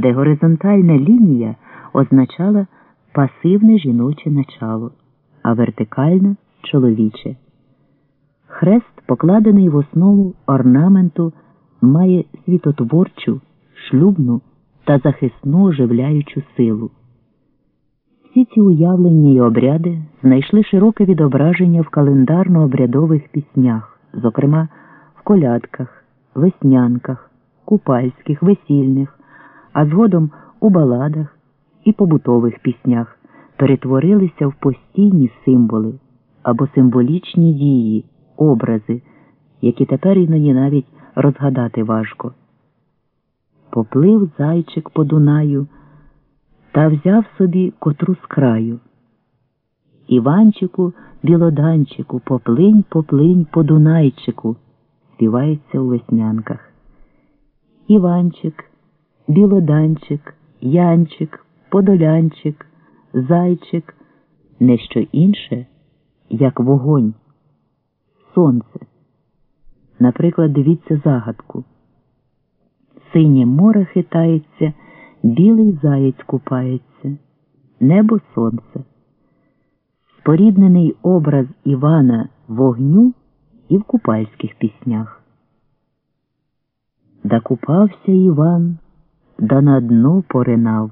де горизонтальна лінія означала пасивне жіноче начало, а вертикальна чоловіче. Хрест, покладений в основу орнаменту, має світотворчу, шлюбну та захисну оживляючу силу. Всі ці уявлення й обряди знайшли широке відображення в календарно-обрядових піснях, зокрема в колядках, веснянках, купальських, весільних, а згодом у баладах і побутових піснях перетворилися в постійні символи або символічні дії, образи, які тепер іноді навіть розгадати важко. Поплив зайчик по Дунаю та взяв собі котру з краю. Іванчику, білоданчику, поплинь, поплинь по Дунайчику, співається у веснянках. Іванчик, білоданчик, янчик, подолянчик, зайчик не що інше, як вогонь, сонце. Наприклад, дивіться загадку. Синє море хитається, білий заєць купається, небо сонце. Споріднений образ Івана вогню і в купальських піснях. Да купався Іван, да на дно поринав.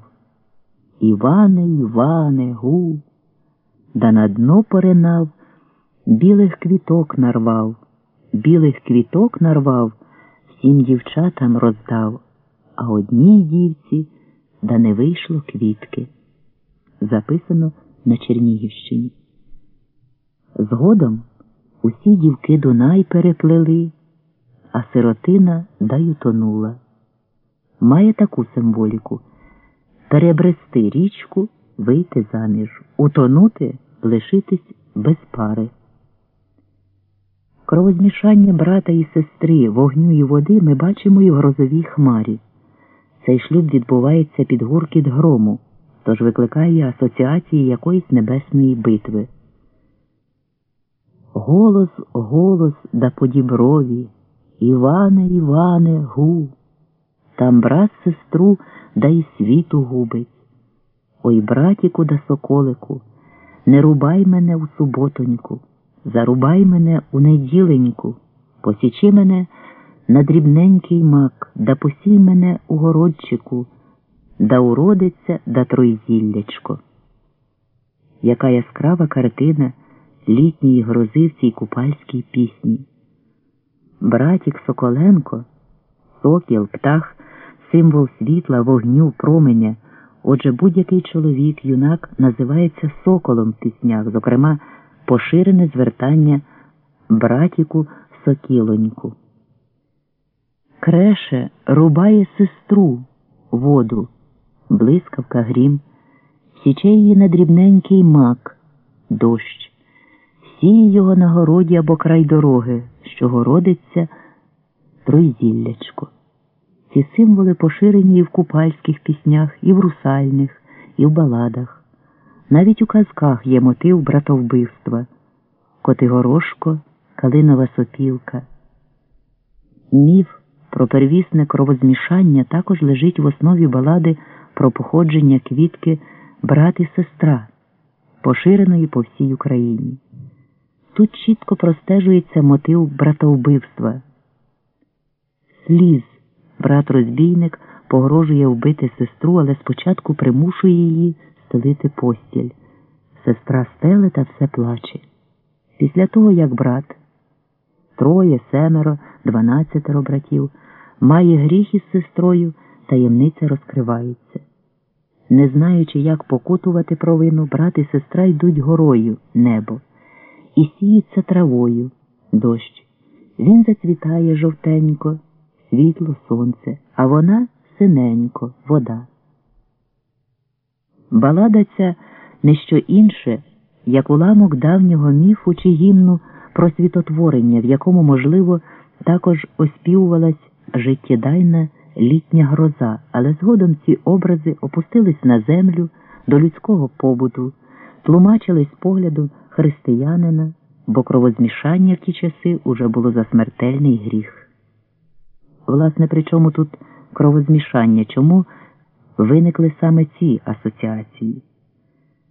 Іване, Іване, гу, да на дно поринав, білих квіток нарвав, білих квіток нарвав, всім дівчатам роздав, а одній дівці да не вийшло квітки. Записано на Чернігівщині. Згодом усі дівки Дунай переплели, а сиротина да й утонула. Має таку символіку перебрести річку, вийти заміж, утонути, лишитись без пари. Кровозмішання брата і сестри, вогню і води ми бачимо і в грозовій хмарі. Цей шлюб відбувається під гуркіт грому, тож викликає асоціації якоїсь небесної битви. Голос, голос да по діброві, Іване, Іване, гу, там брат сестру да й світу губить. Ой, братіку да соколику, не рубай мене у суботоньку, зарубай мене у неділеньку, посічи мене на дрібненький мак, да посій мене у городчику, да уродиться да тройзіллячко. Яка яскрава картина літньої грози в цій купальській пісні. Братік Соколенко, сокіл, птах, символ світла, вогню, променя. Отже, будь-який чоловік, юнак називається соколом в піснях, зокрема, поширене звертання братіку сокілоньку. Креше рубає сестру воду, блискавка грім, січе її на дрібненький мак, дощ, сіє його на городі або край дороги, що городиться тройзіллячко. Ці символи поширені і в купальських піснях, і в русальних, і в баладах. Навіть у казках є мотив братовбивства Котигорошко, Калинова сопілка. Міф про первісне кровозмішання також лежить в основі балади про походження квітки брат і сестра, поширеної по всій Україні. Тут чітко простежується мотив братовбивства. Сліз брат розбійник погрожує вбити сестру, але спочатку примушує її стелити постіль. Сестра стеле та все плаче. Після того, як брат, троє, семеро, дванадцятеро братів, має гріх із сестрою, таємниця розкривається. Не знаючи, як покутувати провину, брат і сестра йдуть горою, небо, і сіються травою, дощ. Він зацвітає жовтенько, світло сонце, а вона синенько, вода. Балада ця не що інше, як уламок давнього міфу чи гімну про світотворення, в якому, можливо, також оспівувалась життєдайна літня гроза, але згодом ці образи опустились на землю до людського побуту, тлумачились погляду християнина, бо кровозмішання в ті часи уже було за смертельний гріх. Власне, при чому тут кровозмішання? Чому виникли саме ці асоціації.